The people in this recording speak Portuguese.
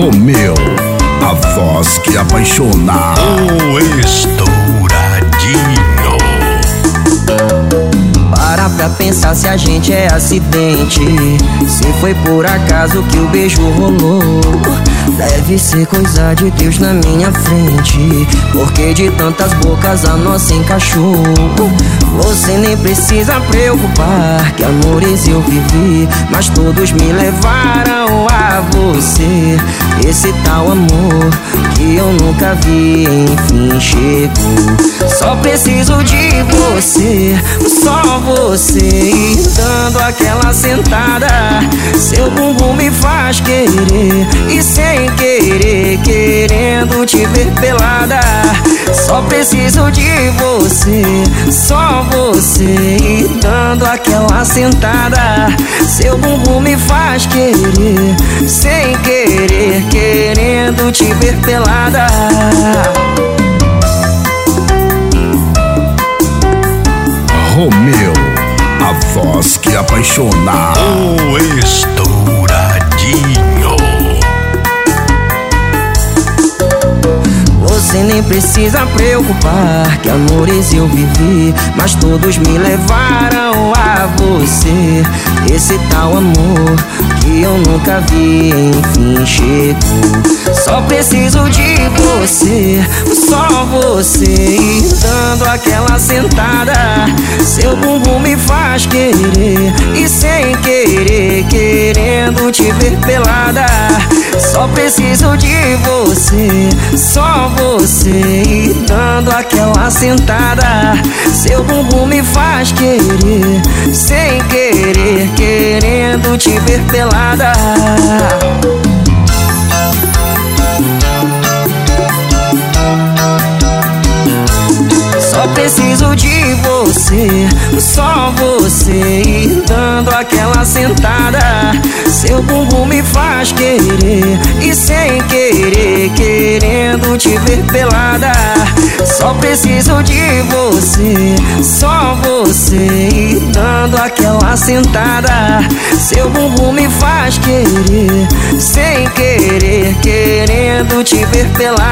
Romeu, a voz que apaixona. O estouradinho. Para pra pensar se a gente é acidente. Se foi por acaso que o beijo rolou. Deve ser coisa de Deus na minha frente. Porque de tantas bocas a nossa encaixou. Você nem precisa preocupar. Que amores eu vivi. Mas todos me levaram a você. Esse tal amor que eu nunca vi, enfim chegou. Só preciso de você, só você. Dando aquela sentada, seu bumbum me faz querer. E sem querer, querendo te ver pelada. Só preciso de você, só você. Dando aquela sentada, seu bumbum me faz querer. Sem querendo te ver pelada. Romeu, a voz que apaixona. O estouradinho. Você nem precisa preocupar que amores eu vivi, mas todos me levaram a você. Esse tal amor que eu nunca vi, enfim chegou. Só preciso de você, só você. E dando aquela sentada, seu bumbum me faz querer. E sem querer, querendo te ver pelada. Só preciso de você, só você. Dando aquela sentada, seu bumbum me faz querer. Sem querer, querendo te ver pelada. Você, só você. Dando aquela sentada, seu bumbum me faz querer. E sem querer, querendo te ver pelada. Só preciso de você, só você. Dando aquela sentada, seu bumbum me faz querer. Sem querer, querendo te ver pelada.